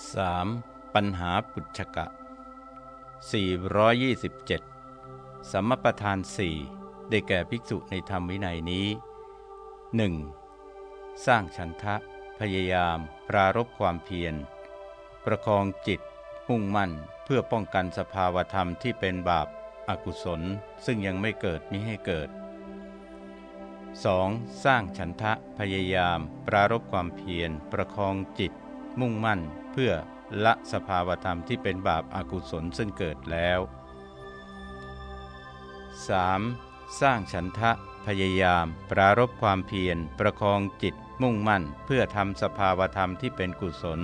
3. ปัญหาปุจกะ 427 สัมมประธานสี่ได้แก่ภิกษุในธรรมวินัยนี้ 1. สร้างฉันทะ พยายาม ปรารบความเพียร ประคองจิต มุ่งมั่นเพื่อป้องกันสภาวธรรมที่เป็นบาปอากุศลซึ่งยังไม่เกิดมิให้เกิด 2. สร้างฉันทะพยายาม ปรารบความเพียร ประคองจิต มุ่งมั่น เพื่อละสภาวธรรมที่เป็นบาปอากุศลซึ่งเกิดแล้ว 3. สร้างฉันทะพยายาม ปรารบความเพียร ประคองจิตมุ่งมั่น เพื่อทำสภาวธรรมที่เป็นกุศล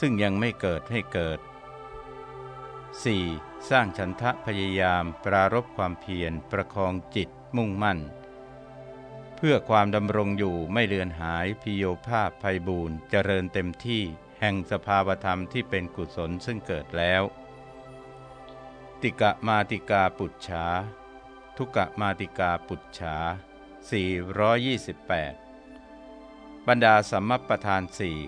ซึ่งยังไม่เกิดให้เกิด 4. สร้างฉันทะพยายาม ปรารบความเพียร ประคองจิตมุ่งมั่น เพื่อความดำรงอยู่ไม่เลือนหายพิโยภาพภัยบูรณ์เจริญเต็มที่ แห่งสภาวธรรมที่เป็นกุศลซึ่งเกิดแล้ว ติกะมาติกาปุจฉาทุกะมาติกาปุจฉา428 บรรดาสัมมปทานสี่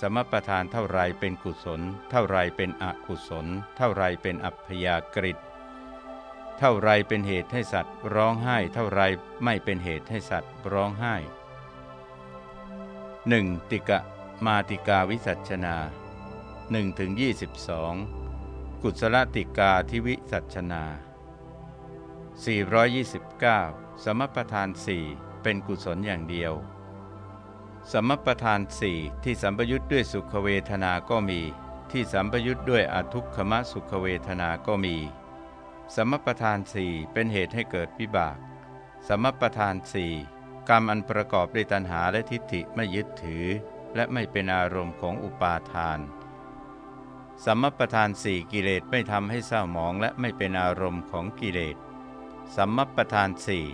สมประทานเท่าไรเป็นกุศล เท่าไรเป็นอกุศล เท่าไรเป็นอัพยากฤิเท่าไรเป็นเหตุให้สัตว์ ร้องไห้ เท่าไรไม่เป็นเหตุให้สัตว์ร้องไห้ 1. ติกะ มาติกาวิสัชนา1ถึงกุศลติกาทิวิสัชนา 429 สมประทานสี่เป็นกุศลอย่างเดียว สมประทานสี่ที่สัมปยุทธ์ด้วยสุขเวทนาก็มี ที่สัมปยุทธ์ด้วยอทุกขมสุขเวทนาก็มี สมประทานสี่เป็นเหตุให้เกิดวิบาก สมประทานสี่กรรมอันประกอบด้วยตัณหาและทิฏฐิไม่ยึดถือ และไม่เป็นอารมณ์ของอุปาทานสมประทานสี่กิเลสไม่ทำให้เศร้าหมองและไม่เป็นอารมณ์ของกิเลสสมประทานสี่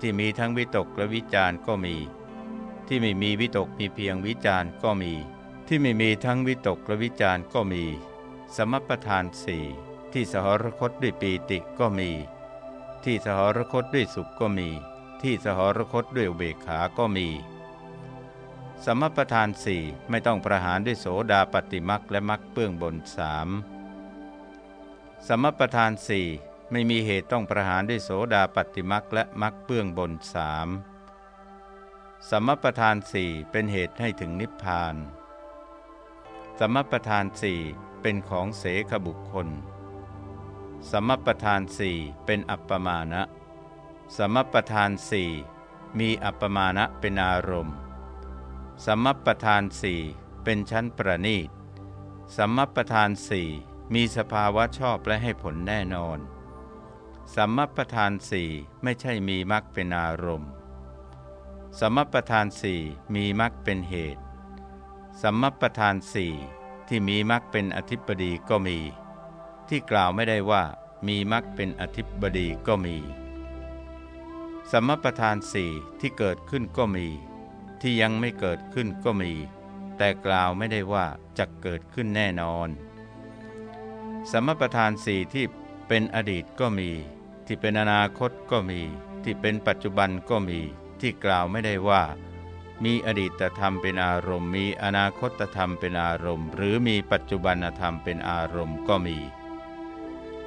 ที่มีทั้งวิตกและวิจารก็มี ที่ไม่มีวิตกมีเพียงวิจารก็มี ที่ไม่มีทั้งวิตกและวิจารก็มี สมประทานสี่ที่สหรคตด้วยปีติก็มี ที่สหรคตด้วยสุขก็มี ที่สหรคตด้วยเบกขาก็มี สมประทานสี่ไม่ต้องประหารด้วยโสดาปฏิมักและมักเปื้องบนสามสมประทานสี่ไม่มีเหตุต้องประหารด้วยโสดาปฏิมักและมักเปื้องบนสามสมประทานสี่เป็นเหตุให้ถึงนิพพาน สมประทานสี่เป็นของเสขบุคคล สมประทานสี่เป็นอัปปมาณะสมประทานสี่มีอัปปมาณะเป็นอารมณ์ สมประทานสี่เป็นชั้นประณีตสมประทานสี่มีสภาวะชอบและให้ผลแน่นอนสมประทานสี่ไม่ใช่มีมรรคเป็นอารมณ์สมประทานสี่มีมรรคเป็นเหตุสมประทานสี่ที่มีมรรคเป็นอธิปดีก็มี ที่กล่าวไม่ได้ว่ามีมรรคเป็นอธิบดีก็มี สมประทานสี่ที่เกิดขึ้นก็มี ที่ยังไม่เกิดขึ้นก็มี แต่กล่าวไม่ได้ว่าจะเกิดขึ้นแน่นอน สมประทานสี่ที่เป็นอดีตก็มี ที่เป็นอนาคตก็มี ที่เป็นปัจจุบันก็มี ที่กล่าวไม่ได้ว่า มีอดีตธรรมเป็นอารมณ์ มีอนาคตธรรมเป็นอารมณ์ หรือมีปัจจุบันธรรมเป็นอารมณ์ก็มี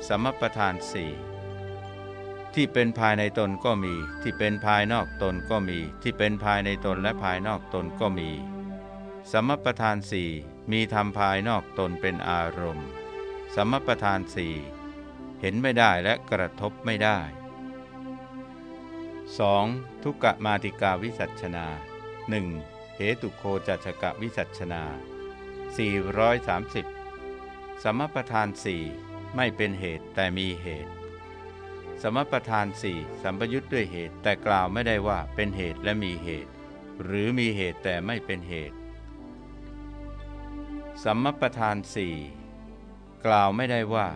สมประทานสี่ ที่เป็นภายในตนก็มี ที่เป็นภายนอกตนก็มี ที่เป็นภายในตนและภายนอกตนก็มี สมประทานสี่มีธรรมภายนอกตนเป็นอารมณ์ สมประทานสี่เห็นไม่ได้และกระทบไม่ได้ 2. ทุกกะมาติกาวิสัชนา 1. เหตุโคจัชกะวิสัชนา 430 สมประทานสี่ไม่เป็นเหตุแต่มีเหตุ สมประทานสี่สัมปยุทธ์ด้วยเหตุ แต่กล่าวไม่ได้ว่าเป็นเหตุและมีเหตุ หรือมีเหตุแต่ไม่เป็นเหตุ สัมมประทานสี่กล่าวไม่ได้ว่า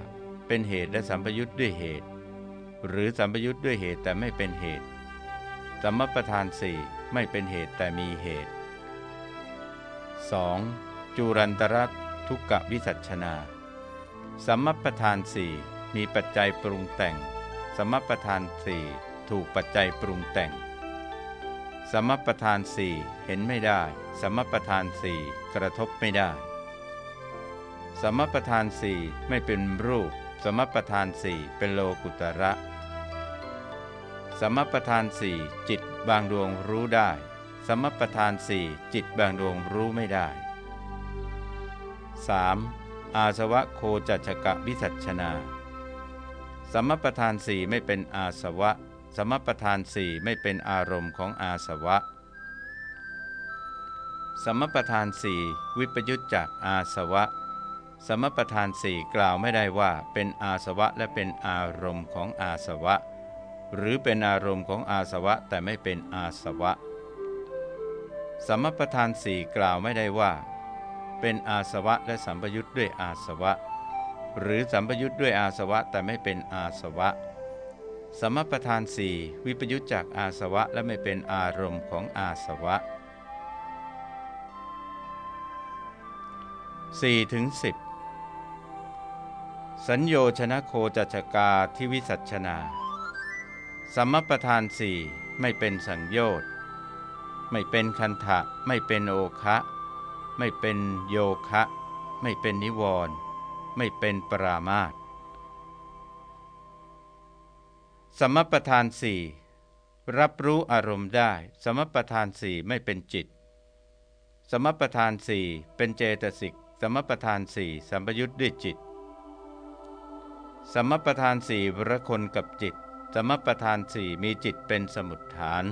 เป็นเหตุและสัมปยุทธ์ด้วยเหตุ หรือสัมปยุทธ์ด้วยเหตุแต่ไม่เป็นเหตุ สัมมประทานสี่ไม่เป็นเหตุแต่มีเหตุ 2. จุรันตรัตทุกกวิสัชนา สัมมประธานสี่มีปัจจัยปรุงแต่ง สมประธานสี่ถูกปัจจัยปรุงแต่ง สมประธานสี่เห็นไม่ได้ สมประธานสี่กระทบไม่ได้สมประธานสี่ไม่ใช่มีมรรคเป็นอานสี่ที่เกิดขึ้นก็มีที่กล่าวไม่เป็นรมณ์สมประธานสี่ที่มีมรรคเป็นอธิปดีก็มีที่กล่าวไม่ได้ว่ามีมรรคเป็นอธิปดีก็มีสมประธานสี่ที่เกิดขึ้นก็มีที่ยังไม่เกิดขึ้นก็มีแต่กล่าวไม่ได้ว่าจะเกิดขึ้นแน่นอนสมประธานสี่ที่เป็นภายในตนก็มีที่เป็นภายนอกตนก็มีสมประธานสี่สมประธานสี่ไม่เป็นรูป สมประธานสี่เป็นโลกุตระ สมประธานสี่จิตบางดวงรู้ได้ สมประธานสี่จิตบางดวงรู้ไม่ได้ 3. อาสวะโคจัชกะวิสัชนา สมประธานสี่ไม่เป็นอาสวะ สมประธานสี่ไม่เป็นอารมณ์ของอาสวะ สมประธานสี่วิปยุตจากอาสวะ สมประธานสี่กล่าวไม่ได้ว่าเป็นอาสวะและเป็นอารมณ์ของอาสวะ หรือเป็นอารมณ์ของอาสวะแต่ไม่เป็นอาสวะ สมประธานสี่กล่าวไม่ได้ว่า เป็นอาสวะและสัมปยุทธ์ด้วยอาสวะ หรือสัมปยุทธ์ด้วยอาสวะแต่ไม่เป็นอาสวะ สมประธานสี่วิปยุทธจากอาสวะและไม่เป็นอารมณ์ของอาสวะ4ถึง10 สัญโยชนะโคจัชกาทิวิสัชนา สัมมประธานสี่ไม่เป็นสังโยชน์ ไม่เป็นคันทะไม่เป็นโอคะ ไม่เป็นโยคะ ไม่เป็นนิวรณ์ ไม่เป็นปรามาตสมประธานสี่รับรู้อารมณ์ได้ สมประธานสี่ไม่เป็นจิต สมประธานสี่เป็นเจตสิก สมประธานสี่สัมปยุทธ์ด้วยจิต สมประธานสี่ระคนกับจิต สมประธานสี่มีจิตเป็นสมุดฐาน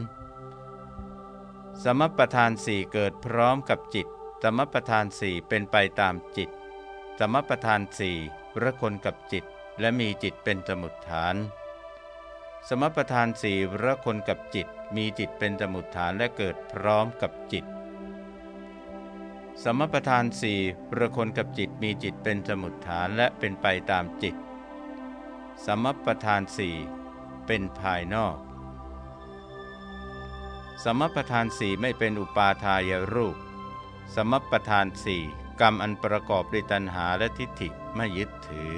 สมประธานสี่เกิดพร้อมกับจิต สมประธานสี่เป็นไปตามจิต สมประธานสี่ระคนกับจิตและมีจิตเป็นสมุดฐาน สมประธานสี่ระคนกับจิต มีจิตเป็นสมุดฐานและเกิดพร้อมกับจิต สมประธานสี่ระคนกับจิตมีจิตเป็นสมุดฐานและเป็นไปตามจิต สมปทานสี่เป็นภายนอก สมปทานสี่ไม่เป็นอุปาทายรูป สมปทานสี่ กรรมอันประกอบด้วยตัณหาและทิฏฐิไม่ยึดถือ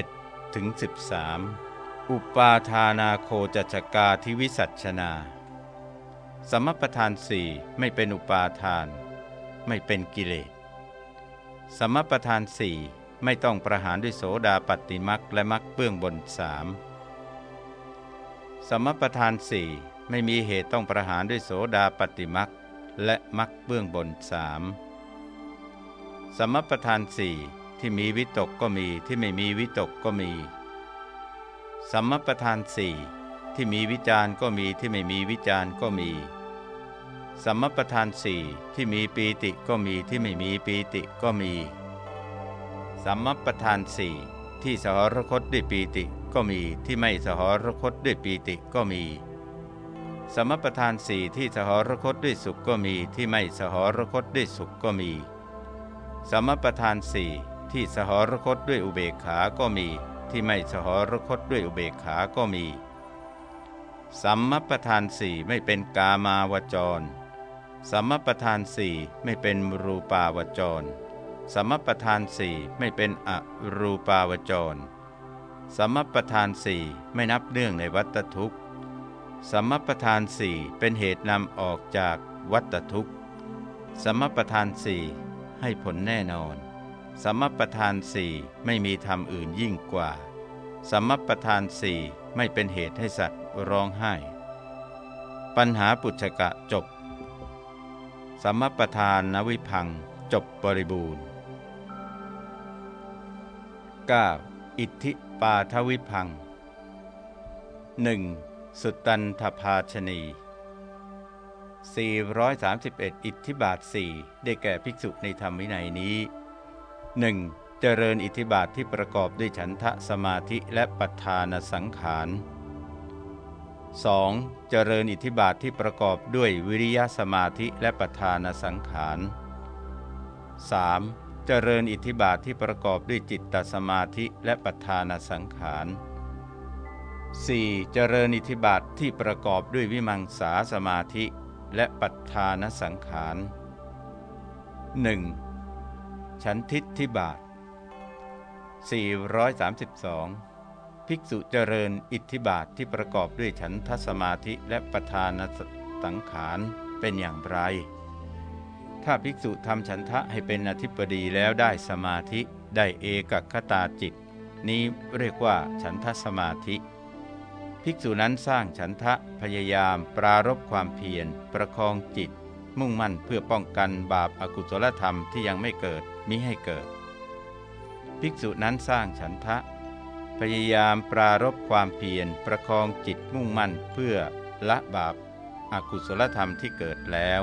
11ถึง13 อุปาทานาโคจัจกาทิวิสัชนา สมปทานสี่ไม่เป็นอุปาทาน ไม่เป็นกิเลส สมปทานสี่ไม่ต้องประหารด้วยโสดาปฏิมักและมักเบื้องบนสามสมประธานสี่ไม่มีเหตุต้องประหารด้วยโสดาปฏิมัก และมักเบื้องบนสามสมประธานสี่ที่มีวิตกก็มีที่ไม่มีวิตกก็มี สมประธานสี่ที่มีวิจารก็มีที่ไม่มีวิจารก็มี สมประธานสี่ที่มีปีติก็มีที่ไม่มีปีติก็มีสัมมปทานสี่ที่สหรคตด้วยปีติก็มีที่ไม่สหรคตด้วยปีติก็มี สมประทานสี่ที่สหรคตด้วยสุขก็มีที่ไม่สหรคตด้วยสุขก็มี สมประทานสี่ที่สหรคตด้วยอุเบกขาก็มี ที่ไม่สหรคตด้วยอุเบกขาก็มี สัมมปทานสี่ไม่เป็นกามาวจร สัมมปทานสี่ไม่เป็นรูปาวจรสมประธานสี่ไม่เป็นอรูปาวจรสมประธานสี่ไม่นับเนื่องในวัตทุกข์ สมประธานสี่เป็นเหตุนำออกจากวัตทุกข์สมประธานสี่ให้ผลแน่นอนสมประธานสี่ไม่มีธรรมอื่นยิ่งกว่าสมประธานสี่ไม่เป็นเหตุให้สัตว์ร้องไห้ ปัญหาปุจกะจบสมประธานนวิพังจบบริบูรณ์ 9. อิทธิปาทวิพัง 1. สุตตันทภาชนี431 อิทธิบาทสี่ได้แก่ภิกษุในธรรมวินัยนี้ 1. เจริญอิทธิบาทที่ประกอบด้วยฉันทะสมาธิและปัฏฐานสังขาร 2. เจริญอิทธิบาทที่ประกอบด้วยวิริยะสมาธิและปัฏฐานสังขาร 3. เจริญอิทธิบาทที่ประกอบด้วยจิตตสมาธิและปัฏฐานสังขาร 4. เจริญอิทธิบาทที่ประกอบด้วยวิมังสาสมาธิและปัฏฐานสังขาร 1. ฉันทิฏฐิบาท 432 ภิกษุเจริญอิทธิบาทที่ประกอบด้วยฉันทสมาธิและปัฏฐานสังขารเป็นอย่างไร ถ้าภิกษุทำฉันทะให้เป็นอธิปดีแล้วได้สมาธิได้เอกคตาจิต นี้เรียกว่าฉันทสมาธิ ภิกษุนั้นสร้างฉันทะพยายาม ปรารบความเพียร ประคองจิต มุ่งมั่นเพื่อป้องกันบาปอากุศลธรรมที่ยังไม่เกิดมิให้เกิด ภิกษุนั้นสร้างฉันทะ พยายามปรารบความเพียร ประคองจิตมุ่งมั่นเพื่อละบาปอากุศลธรรมที่เกิดแล้ว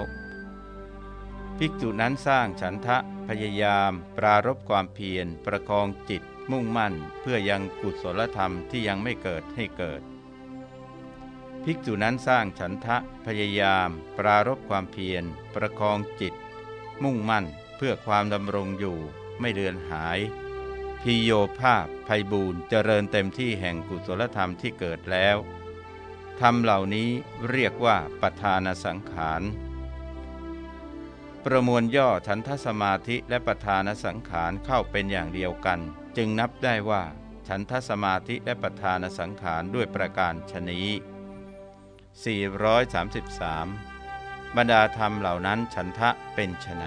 ภิกษุนั้นสร้างฉันทะพยายาม ปรารบความเพียร ประคองจิต มุ่งมั่น เพื่อยังกุศลธรรมที่ยังไม่เกิดให้เกิด ภิกษุนั้นสร้างฉันทะพยายาม ปรารบความเพียร ประคองจิต มุ่งมั่นเพื่อความดำรงอยู่ ไม่เลือนหายพิโยภาพภัยบูรเจริญเต็มที่แห่งกุศลธรรมที่เกิดแล้วธรรมเหล่านี้เรียกว่าปทานสังขาร ประมวลย่อฉันทสมาธิและประธานสังขารเข้าเป็นอย่างเดียวกัน จึงนับได้ว่า ฉันทสมาธิและประธานสังขารด้วยประการชนี 433 บรรดาธรรมเหล่านั้นฉันทะเป็นไฉน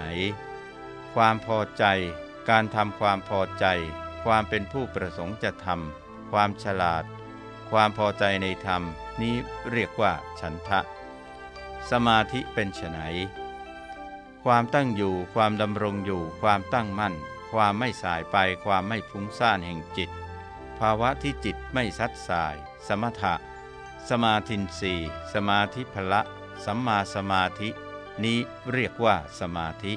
ความพอใจ การทำความพอใจ ความเป็นผู้ประสงค์จะทำความฉลาด ความพอใจในธรรมนี้เรียกว่าฉันทะ สมาธิเป็นไฉนความตั้งอยู่ ความดำรงอยู่ ความตั้งมั่น ความไม่สายไป ความไม่ฟุ้งซ่านแห่งจิต ภาวะที่จิตไม่ซัดสาย สมถะ สมาธินสีสมาธิพละ สัมมาสมาธิ นี้เรียกว่าสมาธิ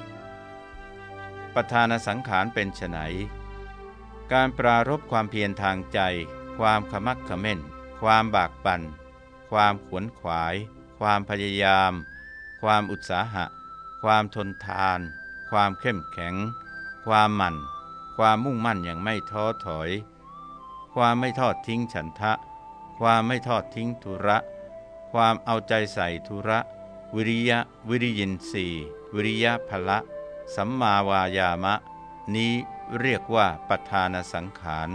ประธานสังขารเป็นไนการปรารบความเพียรทางใจ ความขมักขม้น ความบากบัน่น ความขวนขวาย ความพยายาม ความอุตสาหะ ความทนทาน ความเข้มแข็ง ความหมั่น ความมุ่งมั่นอย่างไม่ท้อถอย ความไม่ทอดทิ้งฉันทะ ความไม่ทอดทิ้งธุระ ความเอาใจใส่ธุระ วิริยะ วิริยินสีวิริยะพละ สัมมาวายามะ นี้เรียกว่าปัฏานสังขาร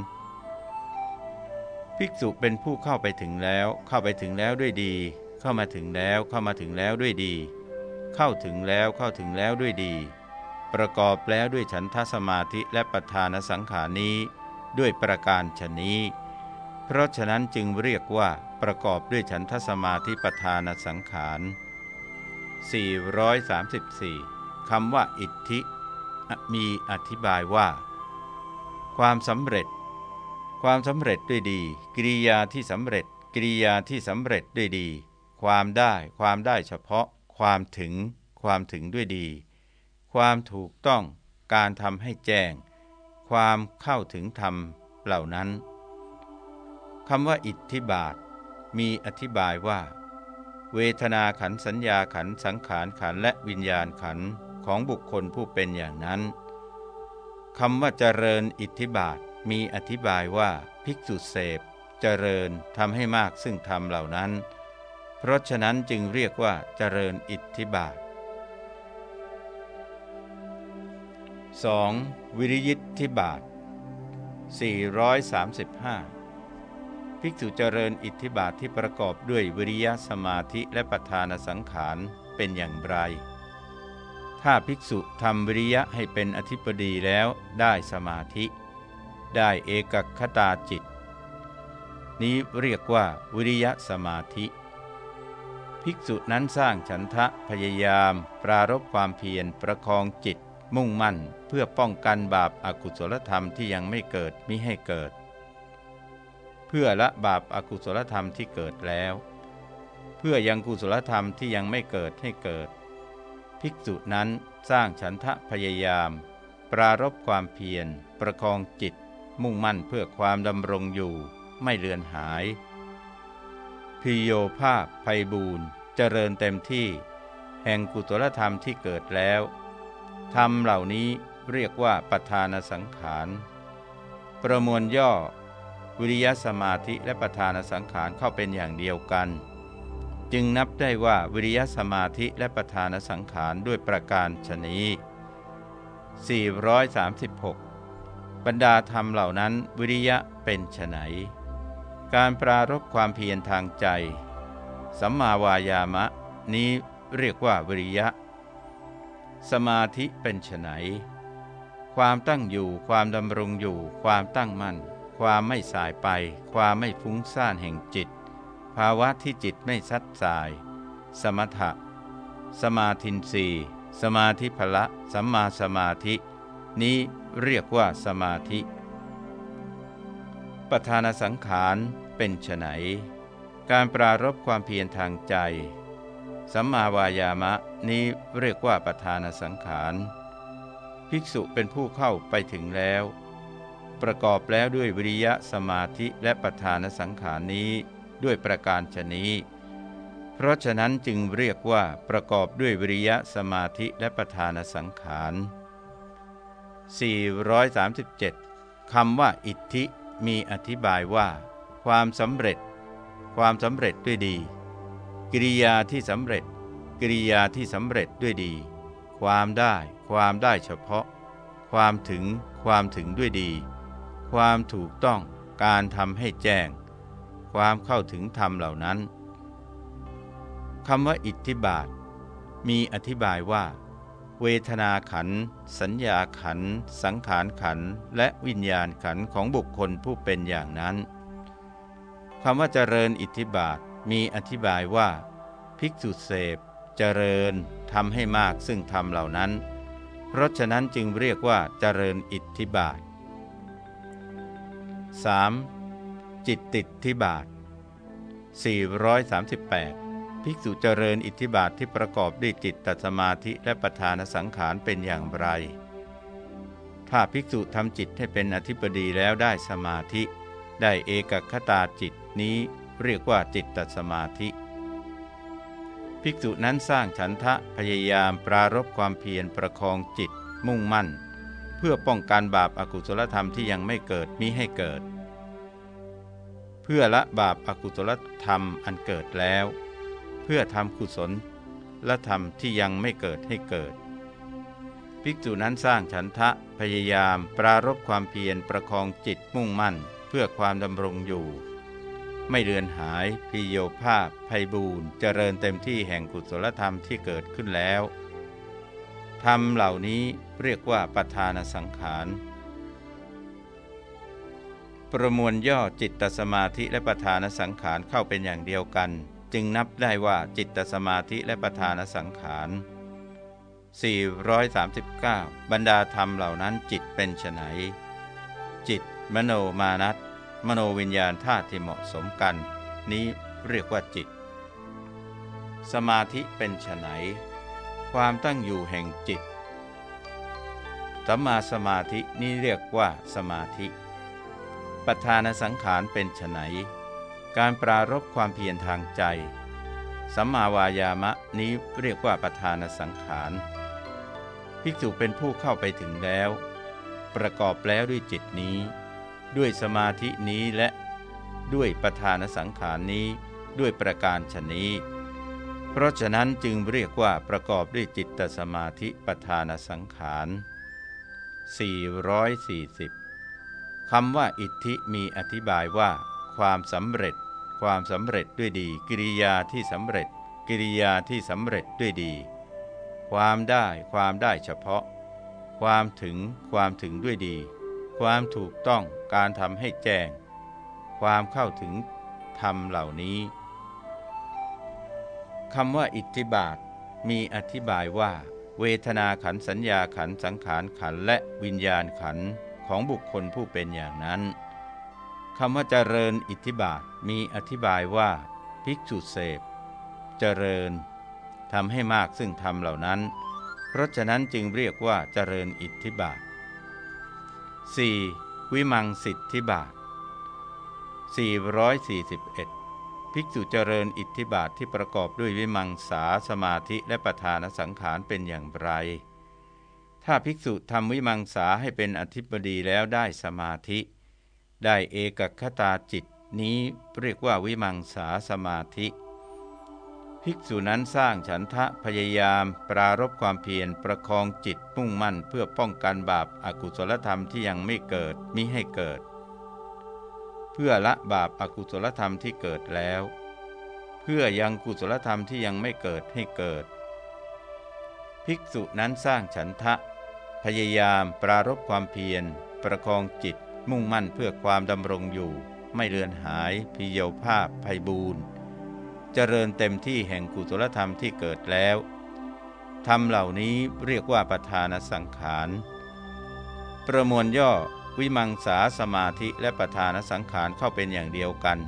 ภิกษุเป็นผู้เข้าไปถึงแล้ว เข้าไปถึงแล้วด้วยดี เข้ามาถึงแล้ว เข้ามาถึงแล้วด้วยดี เข้าถึงแล้ว เข้าถึงแล้วด้วยดี ประกอบแล้วด้วยฉันทสมาธิและประธานสังขานี้ ด้วยประการชนี้ เพราะฉะนั้นจึงเรียกว่าประกอบด้วยฉันทสมาธิประธานสังขาร 434คำว่าอิทธิ มีอธิบายว่า ความสำเร็จ ความสำเร็จด้วยดี กิริยาที่สำเร็จ กิริยาที่สำเร็จด้วยดี ความได้ ความได้เฉพาะ ความถึง ความถึงด้วยดี ความถูกต้อง การทำให้แจ้ง ความเข้าถึงธรรมเหล่านั้น คำว่าอิทธิบาท มีอธิบายว่า เวทนาขันสัญญาขันสังขารขันและวิญญาณขันของบุคคลผู้เป็นอย่างนั้นคำว่าเจริญอิทธิบาทมีอธิบายว่าภิกษุเสพ เจริญทำให้มากซึ่งธรรมเหล่านั้น เพราะฉะนั้นจึงเรียกว่าเจริญอิทธิบาท 2. วิริยิทธิบาท 435 ภิกษุเจริญอิทธิบาทที่ประกอบด้วยวิริยะสมาธิและประธานสังขารเป็นอย่างไร ถ้าภิกษุทำวิริยะให้เป็นอธิปดีแล้วได้สมาธิ ได้เอกคตาจิต นี้เรียกว่าวิริยะสมาธิ ภิกษุนั้นสร้างฉันทะพยายาม ปรารบความเพียรประคองจิต มุ่งมั่นเพื่อป้องกันบาปอากุศลธรรมที่ยังไม่เกิดมิให้เกิด เพื่อละบาปอากุศลธรรมที่เกิดแล้ว เพื่อยังกุศลธรรมที่ยังไม่เกิดให้เกิด ภิกษุนั้นสร้างฉันทะพยายาม ปรารบความเพียร ประคองจิต มุ่งมั่นเพื่อความดำรงอยู่ ไม่เลือนหาย พิโยภาพภัยบูรณ์เจริญเต็มที่ แห่งกุศลธรรมที่เกิดแล้วธรรมเหล่านี้เรียกว่าประธานสังขาร ประมวลย่อ วิริยสมาธิและประธานสังขารเข้าเป็นอย่างเดียวกัน จึงนับได้ว่าวิริยสมาธิและประธานสังขารด้วยประการชนี้436 บรรดาธรรมเหล่านั้นวิริยะเป็นไฉนการปรารบความเพียรทางใจ สัมมาวายามะ นี้เรียกว่าวิริยะ สมาธิเป็นไฉนความตั้งอยู่ความดำรงอยู่ความตั้งมั่น ความไม่สายไป ความไม่ฟุ้งซ่านแห่งจิต ภาวะที่จิตไม่ซัดสาย สมถะ สมาธินสีสมาธิพละ สัมมาสมาธิ นี้เรียกว่าสมาธิ ประธานสังขารเป็นไฉนการปรารบความเพียรทางใจ สัมมาวายามะนี้เรียกว่าประธานสังขาร ภิกษุเป็นผู้เข้าไปถึงแล้ว ประกอบแล้วด้วยวิริยะสมาธิและประธานสังขารนี้ด้วยประการชนี้ เพราะฉะนั้นจึงเรียกว่าประกอบด้วยวิริยะสมาธิและประธานสังขาร 437คำว่าอิทธิมีอธิบายว่า ความสำเร็จ ความสำเร็จด้วยดี กิริยาที่สำเร็จ กิริยาที่สำเร็จด้วยดี ความได้ ความได้เฉพาะ ความถึง ความถึงด้วยดี ความถูกต้องการทำให้แจ้ง ความเข้าถึงธรรมเหล่านั้นคำว่าอิทธิบาท มีอธิบายว่า เวทนาขัน สัญญาขัน สังขารขัน และวิญญาณขันของบุคคลผู้เป็นอย่างนั้นคำว่าเจริญอิทธิบาทมีอธิบายว่า ภิกษุเสพ เจริญทำให้มากซึ่งทำเหล่านั้น เพราะฉะนั้นจึงเรียกว่าเจริญอิทธิบาท 3. จิตติดทิบาท 438 ภิกษุเจริญอิทธิบาทที่ประกอบด้วยจิตตสมาธิและประธานสังขารเป็นอย่างไร ถ้าภิกษุทำจิตให้เป็นอธิปดีแล้วได้สมาธิ ได้เอกคตาจิตนี้เรียกว่าจิตตสมาธิ ภิกษุนั้นสร้างฉันทะพยายามปรารบความเพียรประคองจิตมุ่งมั่น เพื่อป้องกันบาปอากุศลธรรมที่ยังไม่เกิดมิให้เกิด เพื่อละบาปอากุศลธรรมอันเกิดแล้ว เพื่อทำกุศลและธรรมที่ยังไม่เกิดให้เกิด ภิกษุนั้นสร้างฉันทะพยายามปรารบความเพียรประคองจิตมุ่งมั่นเพื่อความดำรงอยู่ ไม่เลือนหายพิโยภาพภัยบูรเจริญเต็มที่แห่งกุศลธรรมที่เกิดขึ้นแล้ว ธรรมเหล่านี้เรียกว่าประธานสังขาร ประมวลย่อจิตตสมาธิและประธานสังขารเข้าเป็นอย่างเดียวกัน จึงนับได้ว่าจิตตสมาธิและประธานสังขาร 439 บรรดาธรรมเหล่านั้นจิตเป็นไฉนจิต มโนมานัตมโนวิญญาณธาตุที่เหมาะสมกัน นี้เรียกว่าจิต สมาธิเป็นไฉน ความตั้งอยู่แห่งจิต สัมมาสมาธินี้เรียกว่าสมาธิ ปัฏานสังขารเป็นไฉนการปรารบความเพียรทางใจ สัมมาวายามะนี้เรียกว่าประธานสังขาร ภิกษุเป็นผู้เข้าไปถึงแล้ว ประกอบแล้วด้วยจิตนี้ ด้วยสมาธินี้และด้วยประธานสังขารนี้ด้วยประการชนี้ เพราะฉะนั้นจึงเรียกว่าประกอบด้วยจิตตสมาธิประธานสังขาร440คำว่าอิทธิมีอธิบายว่า ความสำเร็จ ความสำเร็จด้วยดี กิริยาที่สำเร็จ กิริยาที่สำเร็จด้วยดี ความได้ความได้เฉพาะ ความถึงความถึงด้วยดี ความถูกต้องการทำให้แจ้ง ความเข้าถึงธรรมเหล่านี้ คำว่าอิทธิบาท มีอธิบายว่า เวทนาขันสัญญาขันสังขารขันและวิญญาณขันของบุคคลผู้เป็นอย่างนั้นคำว่าเจริญอิทธิบาทมีอธิบายว่า ภิกษุเสพ เจริญทำให้มากซึ่งธรรมเหล่านั้น เพราะฉะนั้นจึงเรียกว่าเจริญอิทธิบาท 4. วิมังสิทธิบาท 441 ภิกษุเจริญอิทธิบาทที่ประกอบด้วยวิมังสาสมาธิและประธานสังขารเป็นอย่างไร ถ้าภิกษุทำวิมังสาให้เป็นอธิบดีแล้วได้สมาธิ ได้เอกคตาจิตนี้เรียกว่าวิมังสาสมาธิ ภิกษุนั้นสร้างฉันทะพยายาม ปรารบความเพียรประคองจิตมุ่งมั่นเพื่อป้องกันบาปอากุศลธรรมที่ยังไม่เกิดมิให้เกิด พื่อละบาปอากุศลธรรมที่เกิดแล้ว เพื่อยังกุศลธรรมที่ยังไม่เกิดให้เกิด ภิกษุนั้นสร้างฉันทะ พยายามปรารบความเพียร ประคองจิต มุ่งมั่นเพื่อความดำรงอยู่ ไม่เลือนหายพิโยภาพภัยบูรณ์เจริญเต็มที่แห่งกุศลธรรมที่เกิดแล้วธรรมเหล่านี้เรียกว่าประธานสังขาร ประมวลย่อ วิมังสาสมาธิและประธานสังขารเข้าเป็นอย่างเดียวกัน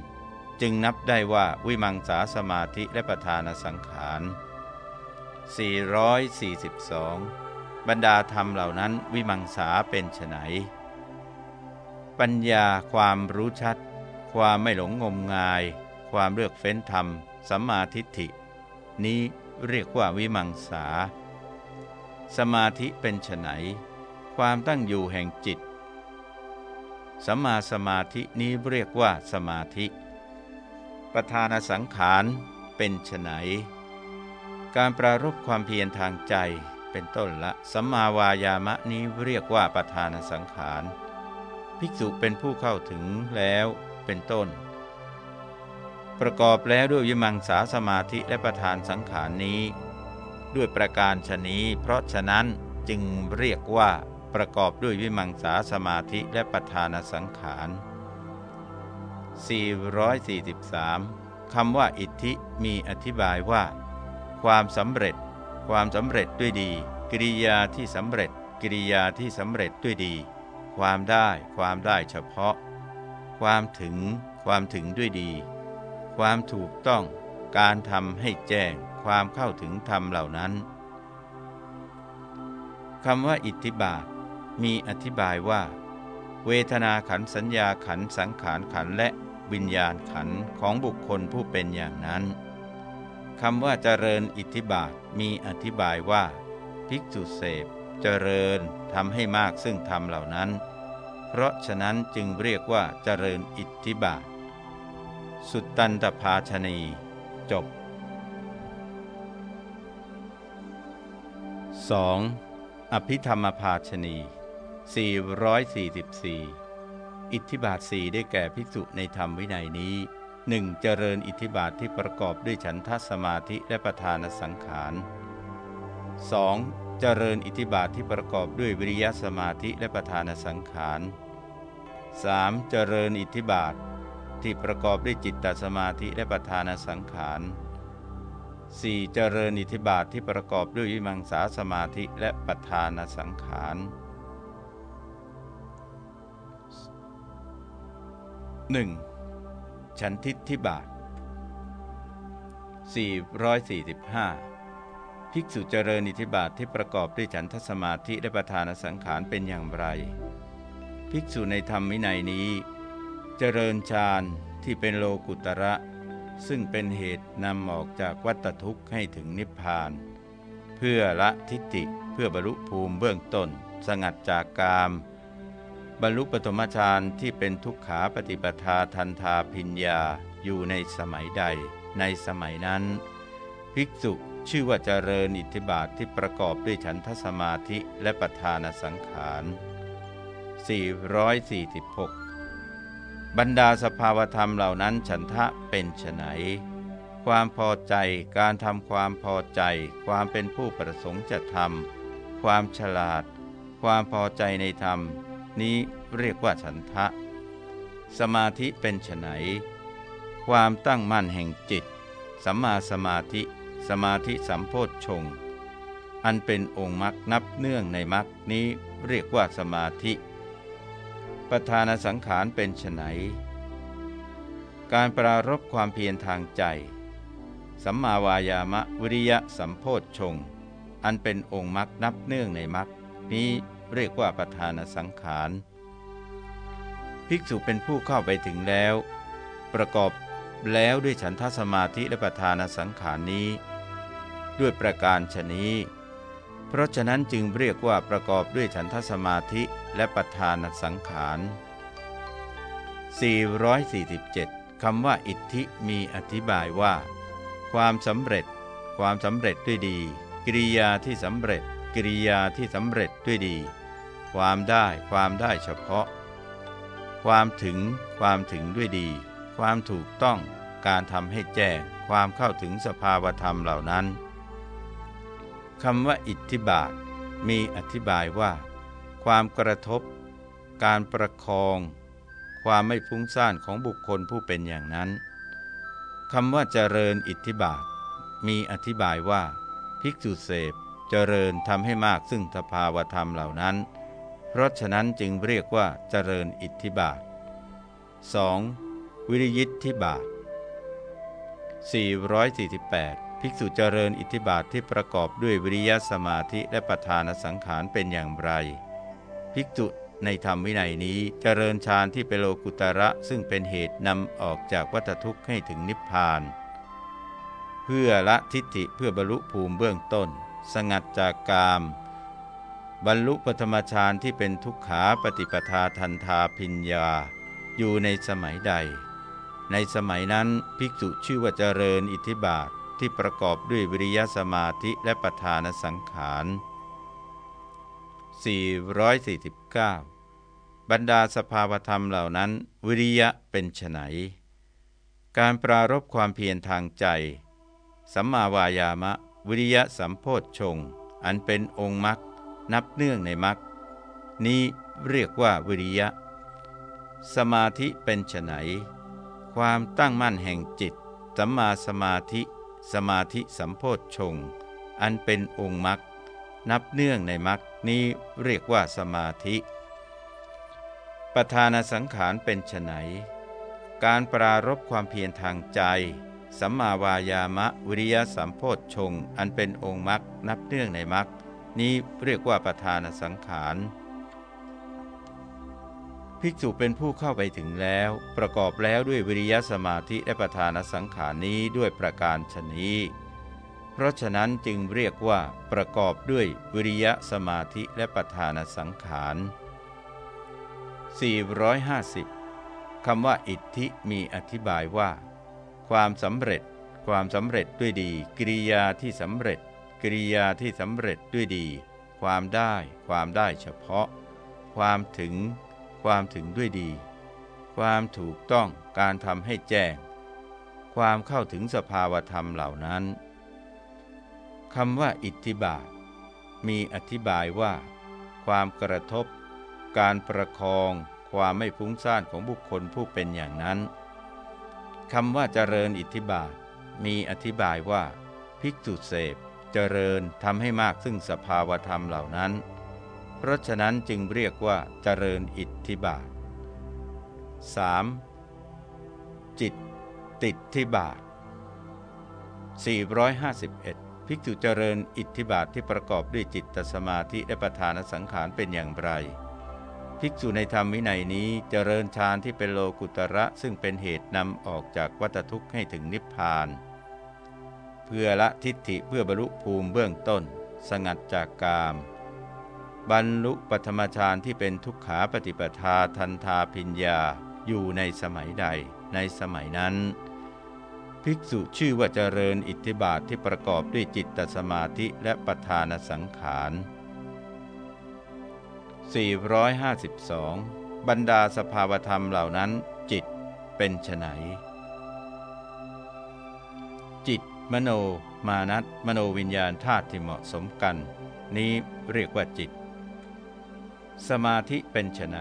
จึงนับได้ว่าวิมังสาสมาธิและประธานสังขาร 442 บรรดาธรรมเหล่านั้นวิมังสาเป็นไฉนปัญญาความรู้ชัด ความไม่หลงงมงาย ความเลือกเฟ้นธรรมสัมมาทิฏฐิ นี้เรียกว่าวิมังสา สมาธิเป็นไฉนความตั้งอยู่แห่งจิต สัมมาสมาธินี้เรียกว่าสมาธิ ประธานสังขารเป็นไฉนการปรารบความเพียรทางใจเป็นต้นละสัมมาวายามะนี้เรียกว่าประธานสังขาร ภิกษุเป็นผู้เข้าถึงแล้วเป็นต้น ประกอบแล้วด้วยวิมังสาสมาธิและประธานสังขารนี้ ด้วยประการชนี้ เพราะฉะนั้นจึงเรียกว่า ประกอบด้วยวิมังสาสมาธิและประธานสังขาร 443คำว่าอิทธิมีอธิบายว่า ความสำเร็จ ความสำเร็จด้วยดี กิริยาที่สำเร็จ กิริยาที่สำเร็จด้วยดี ความได้ ความได้เฉพาะ ความถึง ความถึงด้วยดี ความถูกต้อง การทำให้แจ้ง ความเข้าถึงธรรมเหล่านั้นคำว่าอิทธิบาท มีอธิบายว่า เวทนาขันสัญญาขันสังขารขันและวิญญาณขันของบุคคลผู้เป็นอย่างนั้นคำว่าเจริญอิทธิบาทมีอธิบายว่า ภิกษุเสพเจริญทำให้มากซึ่งธรรมเหล่านั้น เพราะฉะนั้นจึงเรียกว่าเจริญอิทธิบาท สุตตันตภาชนี จบ 2. อภิธรรมภาชนี 444 อิทธิบาทสี่ได้แก่ภิกษุในธรรมวินัยนี้ 1. เจริญอิทธิบาทที่ประกอบด้วยฉันทสมาธิและประธานสังขาร 2. เจริญอิทธิบาทที่ประกอบด้วยวิริยะสมาธิและประธานสังขาร 3. เจริญอิทธิบาทที่ประกอบด้วยจิตตสมาธิและประธานสังขาร 4. เจริญอิทธิบาทที่ประกอบด้วยวิมังสาสมาธิและประธานสังขาร 1. ฉันทิฏฐิบาท 445 ภิกษุเจริญอิทธิบาทที่ประกอบด้วยฉันทสมาธิและประธานสังขารเป็นอย่างไร ภิกษุในธรรมวินัยนี้ เจริญฌานที่เป็นโลกุตระ ซึ่งเป็นเหตุนำออกจากวัฏทุกข์ให้ถึงนิพพาน เพื่อละทิฏฐิเพื่อบรรลุภูมิเบื้องต้น สงัดจากกาม บรรลุปฐมฌานที่เป็นทุกขาปฏิปทาทันทาพิญญาอยู่ในสมัยใด ในสมัยนั้น ภิกษุชื่อว่าเจริญอิทธิบาทที่ประกอบด้วยฉันทสมาธิและประธานสังขาร 446 บรรดาสภาวธรรมเหล่านั้นฉันทะเป็นไฉนความพอใจการทำความพอใจ ความเป็นผู้ประสงค์จะทำความฉลาด ความพอใจในธรรม นี้เรียกว่าฉันทะ สมาธิเป็นไฉนความตั้งมั่นแห่งจิต สัมมาสมาธิ สมาธิสัมโพธชงอันเป็นองค์มรรคนับเนื่องในมรรคนี้เรียกว่าสมาธิ ประธานสังขารเป็นไฉนการปรารบความเพียรทางใจ สัมมาวายามะวิริยะสัมโพธชงอันเป็นองค์มรรคนับเนื่องในมรรคนี้ เรียกว่าประธานสังขาร ภิกษุเป็นผู้เข้าไปถึงแล้ว ประกอบแล้วด้วยฉันทสมาธิและประธานสังขารนี้ ด้วยประการชนี้ เพราะฉะนั้นจึงเรียกว่าประกอบด้วยฉันทสมาธิและประธานสังขาร 447คำว่าอิทธิมีอธิบายว่า ความสำเร็จ ความสำเร็จด้วยดี กิริยาที่สำเร็จ กิริยาที่สำเร็จด้วยดี ความได้ความได้เฉพาะ ความถึงความถึงด้วยดี ความถูกต้องการทำให้แจ้งความเข้าถึงสภาวธรรมเหล่านั้นคำว่าอิทธิบาท มีอธิบายว่า ความกระทบ การประคอง ความไม่ฟุ้งซ่านของบุคคลผู้เป็นอย่างนั้นคำว่าเจริญอิทธิบาท มีอธิบายว่า ภิกษุเสพเจริญทำให้มากซึ่งสภาวธรรมเหล่านั้น เพราะฉะนั้นจึงเรียกว่าเจริญอิทธิบาท 2. วิริยิทธิบาท 448 ภิกษุเจริญอิทธิบาทที่ประกอบด้วยวิริยะสมาธิและประธานสังขารเป็นอย่างไร ภิกษุในธรรมวินัยนี้เจริญฌานที่เป็นโลกุตระซึ่งเป็นเหตุนำออกจากวัฏทุกข์ให้ถึงนิพพาน เพื่อละทิฏฐิเพื่อบรรลุภูมิเบื้องต้น สงัดจากกาม บรรลุปฐมฌานที่เป็นทุกขาปฏิปทาทันทาพิญญา อยู่ในสมัยใด ในสมัยนั้นภิกษุชื่อว่าเจริญอิทธิบาทที่ประกอบด้วยวิริยะสมาธิและประธานสังขาร449 บรรดาสภาวธรรมเหล่านั้น วิริยะเป็นไฉนการปรารบความเพียรทางใจ สัมมาวายามะ วิริยะสัมโพธชงอันเป็นองค์มรรค นับเนื่องในมรรคนี้เรียกว่าวิริยะ สมาธิเป็นไฉนความตั้งมั่นแห่งจิต สัมมาสมาธิ สมาธิสัมโพธชง อันเป็นองค์มรรคนับเนื่องในมรรคนี้เรียกว่าสมาธิ ประธานสังขารเป็นไนการปรารบความเพียรทางใจ สัมมาวายามะวิริยะสัมโพธชง อันเป็นองค์มรรคนับเนื่องในมรรค นี้เรียกว่าประธานสังขารภิกษุเป็นผู้เข้าไปถึงแล้ว ประกอบแล้วด้วยวิริยะสมาธิและประธานสังขารนี้ด้วยประการชนีเพราะฉะนั้นจึงเรียกว่าประกอบด้วยวิริยะสมาธิและประธานสังขาร 450คำว่าอิทธิมีอธิบายว่า ความสำเร็จ ความสำเร็จด้วยดี กิริยาที่สำเร็จ กิริยาที่สำเร็จด้วยดี ความได้ ความได้เฉพาะ ความถึง ความถึงด้วยดี ความถูกต้องการทำให้แจ้ง ความเข้าถึงสภาวธรรมเหล่านั้นคำว่าอิทธิบาท มีอธิบายว่า ความกระทบ การประคอง ความไม่ฟุ้งซ่านของบุคคลผู้เป็นอย่างนั้นคำว่าเจริญอิทธิบาท มีอธิบายว่า ภิกษุเสพ เจริญทำให้มากซึ่งสภาวธรรมเหล่านั้น เพราะฉะนั้นจึงเรียกว่าเจริญอิทธิบาท 3. จิตติดทิบาท 451 ภิกษุเจริญอิทธิบาทที่ประกอบด้วยจิตตสมาธิและประธานสังขารเป็นอย่างไร ภิกษุในธรรมวินัยนี้เจริญฌานที่เป็นโลกุตระซึ่งเป็นเหตุนำออกจากวัฏทุกข์ให้ถึงนิพพาน พื่อละทิฏฐิเพื่อบรรลุภูมิเบื้องต้น สงัดจากกาม บรรลุปฐมฌานที่เป็นทุกขาปฏิปทาทันทาพิญญาอยู่ในสมัยใด ในสมัยนั้น ภิกษุชื่อว่าเจริญอิทธิบาทที่ประกอบด้วยจิตตสมาธิและประธานสังขาร 452 บรรดาสภาวธรรมเหล่านั้น จิตเป็นไฉนจิต มโนมานัตมโนวิญญาณธาตุที่เหมาะสมกัน นี้เรียกว่าจิต สมาธิเป็นไฉน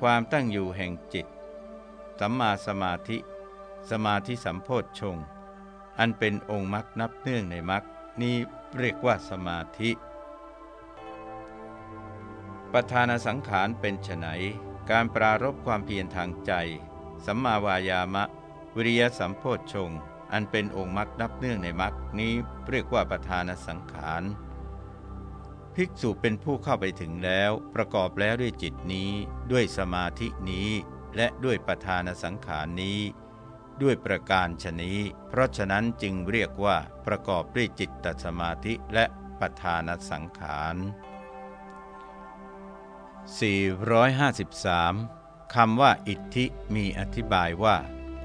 ความตั้งอยู่แห่งจิต สัมมาสมาธิ สมาธิสัมโพธชงอันเป็นองค์มรรคนับเนื่องในมรรคนี้เรียกว่าสมาธิ ประธานสังขารเป็นไฉนการปรารบความเพียรทางใจ สัมมาวายามะ วิริยสัมโพธชง์ อันเป็นองค์มรรคนับเนื่องในมรรคนี้เรียกว่าประธานสังขารภิกษุเป็นผู้เข้าไปถึงแล้วประกอบแล้วด้วยจิตนี้ ด้วยสมาธินี้ และด้วยประธานสังขารนี้ ด้วยประการชนี้ เพราะฉะนั้นจึงเรียกว่าประกอบด้วยจิตตสมาธิและประธานสังขาร453คำว่าอิทธิมีอธิบายว่า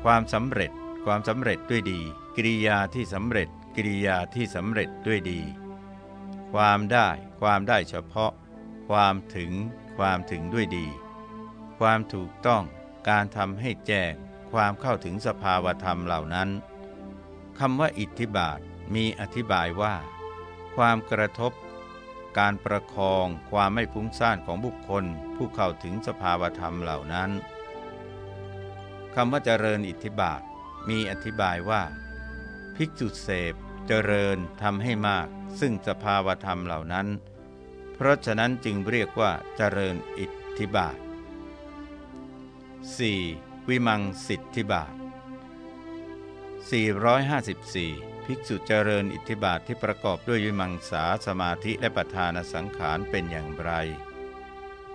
ความสำเร็จ ความสำเร็จด้วยดี กิริยาที่สำเร็จ กิริยาที่สำเร็จด้วยดี ความได้ ความได้เฉพาะ ความถึง ความถึงด้วยดี ความถูกต้อง การทำให้แจ้ง ความเข้าถึงสภาวธรรมเหล่านั้นคำว่าอิทธิบาทมีอธิบายว่า ความกระทบ การประคองความไม่ฟุ้งซ่านของบุคคล ผู้เข้าถึงสภาวธรรมเหล่านั้นคำว่าเจริญอิทธิบาท มีอธิบายว่า ภิกษุเสพเจริญทำให้มาก ซึ่งสภาวธรรมเหล่านั้น เพราะฉะนั้นจึงเรียกว่าเจริญอิทธิบาท 4. วิมังสิทธิบาท 454 ภิกษุเจริญอิทธิบาทที่ประกอบด้วยวิมังสาสมาธิและประธานสังขารเป็นอย่างไร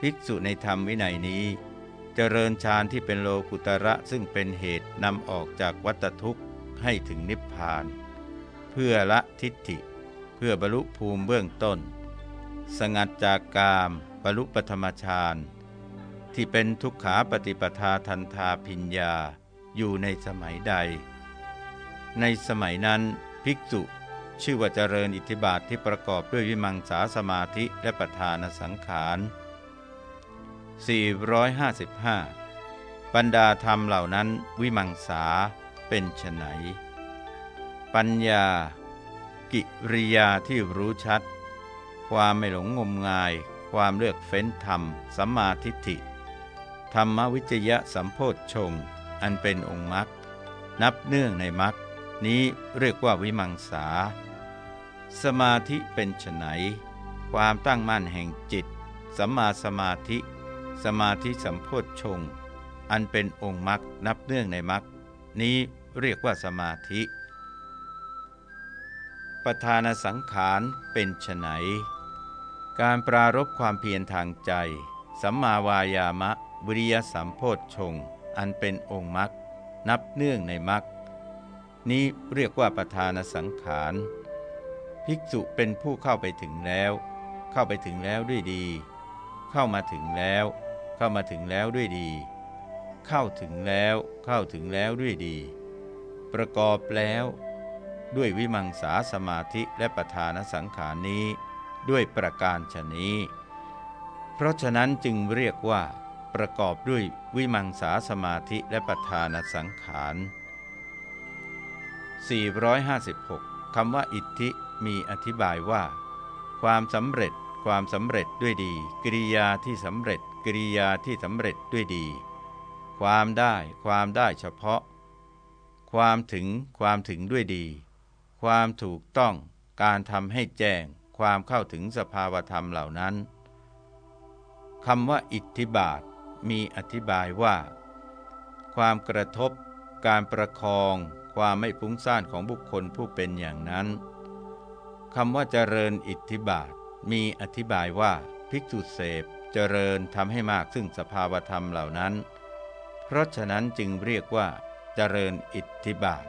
ภิกษุในธรรมวินัยนี้ เจริญฌานที่เป็นโลกุตระซึ่งเป็นเหตุนำออกจากวัตทุกข์ให้ถึงนิพพาน เพื่อละทิฏฐิ เพื่อบรรลุภูมิเบื้องต้น สงัดจากกามบรรลุปธรรมฌานที่เป็นทุกขาปฏิปทาทันทาพิญญาอยู่ในสมัยใด ในสมัยนั้นภิกษุ ชื่อว่าเจริญอิทธิบาทที่ประกอบด้วยวิมังสาสมาธิและประธานสังขาร 455 บรรดาธรรมเหล่านั้นวิมังสาเป็นไฉนปัญญา กิริยาที่รู้ชัด ความไม่หลงงมงาย ความเลือกเฟ้นธรรมสัมมาทิฏฐิ ธรรมวิจยะสัมโพธชง อันเป็นองค์มรรคนับเนื่องในมรรคนี้เรียกว่าวิมังสา สมาธิเป็นไฉนความตั้งมั่นแห่งจิต สัมมาสมาธิ สมาธิสัมโพธชงอันเป็นองค์มรรคนับเนื่องในมรรคนี้เรียกว่าสมาธิ ประธานสังขารเป็นไฉนการปรารบความเพียรทางใจ สัมมาวายามะวิริยสัมโพธชงอันเป็นองค์มรรคนับเนื่องในมรรคนี้เรียกว่าประธานสังขาร ภิกษุเป็นผู้เข้าไปถึงแล้ว เข้าไปถึงแล้วด้วยดี เข้ามาถึงแล้ว เข้ามาถึงแล้วด้วยดี เข้าถึงแล้ว เข้าถึงแล้วด้วยดี ประกอบแล้ว ด้วยวิมังสาสมาธิและประธานสังขารนี้ ด้วยประการชนี้ เพราะฉะนั้นจึงเรียกว่าประกอบด้วยวิมังสาสมาธิและประธานสังขาร 456คำว่าอิทธิมีอธิบายว่า ความสำเร็จ ความสำเร็จด้วยดี กิริยาที่สำเร็จ กิริยาที่สำเร็จด้วยดี ความได้ความได้เฉพาะ ความถึงความถึงด้วยดี ความถูกต้องการทำให้แจ้งความเข้าถึงสภาวธรรมเหล่านั้นคำว่าอิทธิบาทมีอธิบายว่า ความกระทบ การประคอง ความไม่ฟุ้งซ่านของบุคคลผู้เป็นอย่างนั้นคำว่าเจริญอิทธิบาท มีอธิบายว่าภิกษุเสพเจริญทำให้มากซึ่งสภาวธรรมเหล่านั้น เพราะฉะนั้นจึงเรียกว่า เจริญอิทธิบาท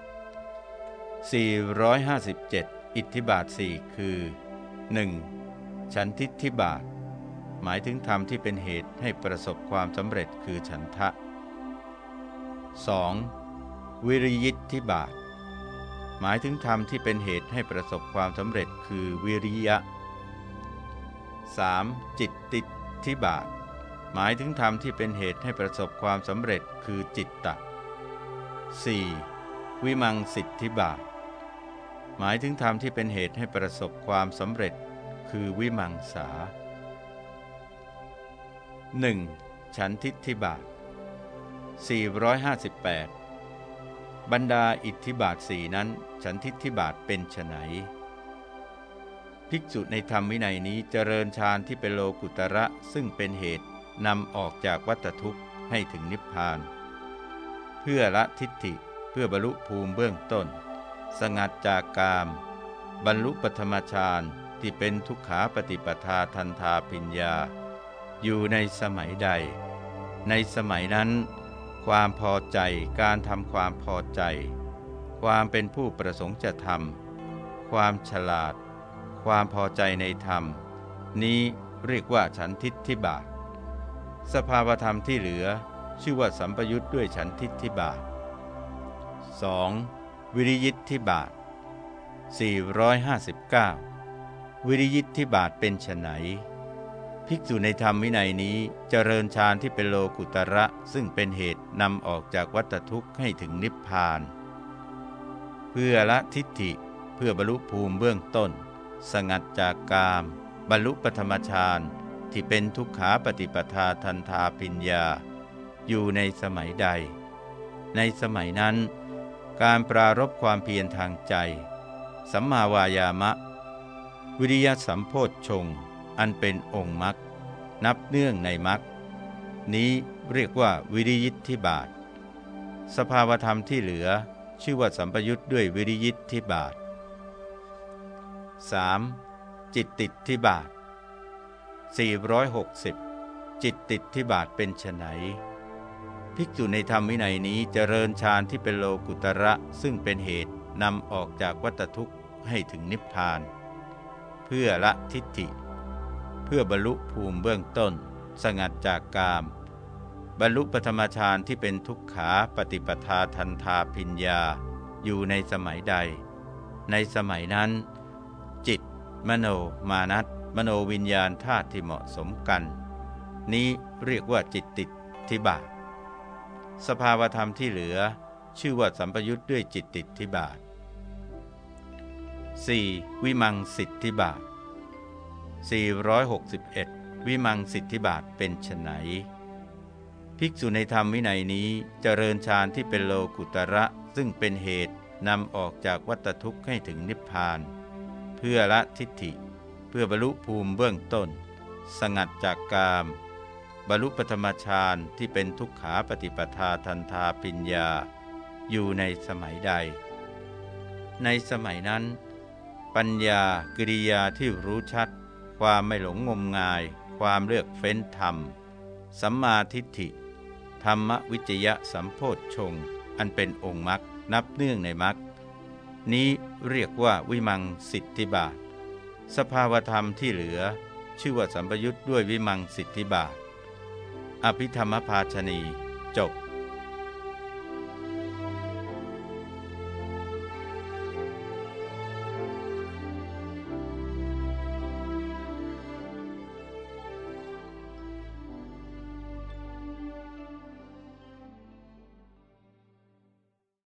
457 อิทธิบาทสี่คือ 1. ฉันทิฏฐิบาท หมายถึงธรรมที่เป็นเหตุให้ประสบความสำเร็จคือฉันทะ 2. วิริยิทธิบาท หมายถึงธรรมที่เป็นเหตุให้ประสบความสำเร็จคือวิริยะ 3. จิตติทิบาท หมายถึงธรรมที่เป็นเหตุให้ประสบความสำเร็จคือจิตตะ 4. วิมังสิทธิบาท หมายถึงธรรมที่เป็นเหตุให้ประสบความสำเร็จ คือวิมังสา 1. ฉันทิฏฐิบาท 458 บรรดาอิทธิบาทสี่นั้น ฉันทิฏฐิบาทเป็นไฉน ภิกษุในธรรมวินัยนี้เจริญฌานที่เป็นโลกุตระซึ่งเป็นเหตุนำออกจากวัฏทุกข์ให้ถึงนิพพาน เพื่อละทิฏฐิเพื่อบรรลุภูมิเบื้องต้น สงัดจากกาม บรรลุปธรรมฌานที่เป็นทุกขาปฏิปทาทันทาพิญญา อยู่ในสมัยใด ในสมัยนั้น ความพอใจการทำความพอใจ ความเป็นผู้ประสงค์จะทำความฉลาด ความพอใจในธรรม นี้เรียกว่าฉันทิฏฐิบาท สภาวธรรมที่เหลือชื่อว่าสัมปยุทธ์ด้วยฉันทิฏฐิบาท 2. วิริยิทธิบาท 459 วิริยิทธิบาทเป็นไนภิกษุในธรรมวินัยนี้เจริญฌานที่เป็นโลกุตระซึ่งเป็นเหตุนำออกจากวัฏทุกข์ให้ถึงนิพพาน เพื่อละทิฏฐิเพื่อบรรลุภูมิเบื้องต้น สงัดจากกาม บรรลุปธรรมฌานที่เป็นทุกขาปฏิปทาทันทาปิญญา อยู่ในสมัยใด ในสมัยนั้น การปรารบความเพียรทางใจ สัมมาวายามะ วิริยสัมโพธชงอันเป็นองค์มรรคนับเนื่องในมรรคนี้เรียกว่าวิริยิทธิบาท สภาวธรรมที่เหลือชื่อว่าสัมปยุทธ์ด้วยวิริยิทธิบาท 3. จิตติดที่บาท 460 จิตติดที่บาทเป็นไฉนภิกษุในธรรมวินัยนี้เจริญฌานที่เป็นโลกุตระซึ่งเป็นเหตุนำออกจากวัฏทุกข์ให้ถึงนิพพาน เพื่อละทิฏฐิ เพื่อบรรลุภูมิเบื้องต้น สงัดจากกาม บรรลุปธรรมฌานที่เป็นทุกขาปฏิปทาทันทาพิญญา อยู่ในสมัยใด ในสมัยนั้น มโนมานัตมโนวิญญาณธาตุที่เหมาะสมกัน นี้เรียกว่าจิตติดทิบาท สภาวธรรมที่เหลือ ชื่อว่าสัมปยุทธ์ด้วยจิตติดทิบาท 4. วิมังสิทธิบาท 461 วิมังสิทธิบาทเป็นไฉนภิกษุในธรรมวินัยนี้เจริญฌานที่เป็นโลกุตระซึ่งเป็นเหตุนำออกจากวัฏทุกข์ให้ถึงนิพพาน พื่อละทิฏฐิ เพื่อบรรลุภูมิเบื้องต้น สงัดจากกาม บรรลุปธรรมฌานที่เป็นทุกขาปฏิปทาทันทาปิญญา อยู่ในสมัยใด ในสมัยนั้น ปัญญากิริยาที่รู้ชัด ความไม่หลงงมงาย ความเลือกเฟ้นธรรม สัมมาทิฏฐิ ธรรมวิจยะสัมโพธชงอันเป็นองค์มรรคนับเนื่องในมรรค นี้เรียกว่าวิมังสิทธิบาท สภาวธรรมที่เหลือ ชื่อว่าสัมปยุทธ์ด้วยวิมังสิทธิบาท อภิธรรมภาชนีจบ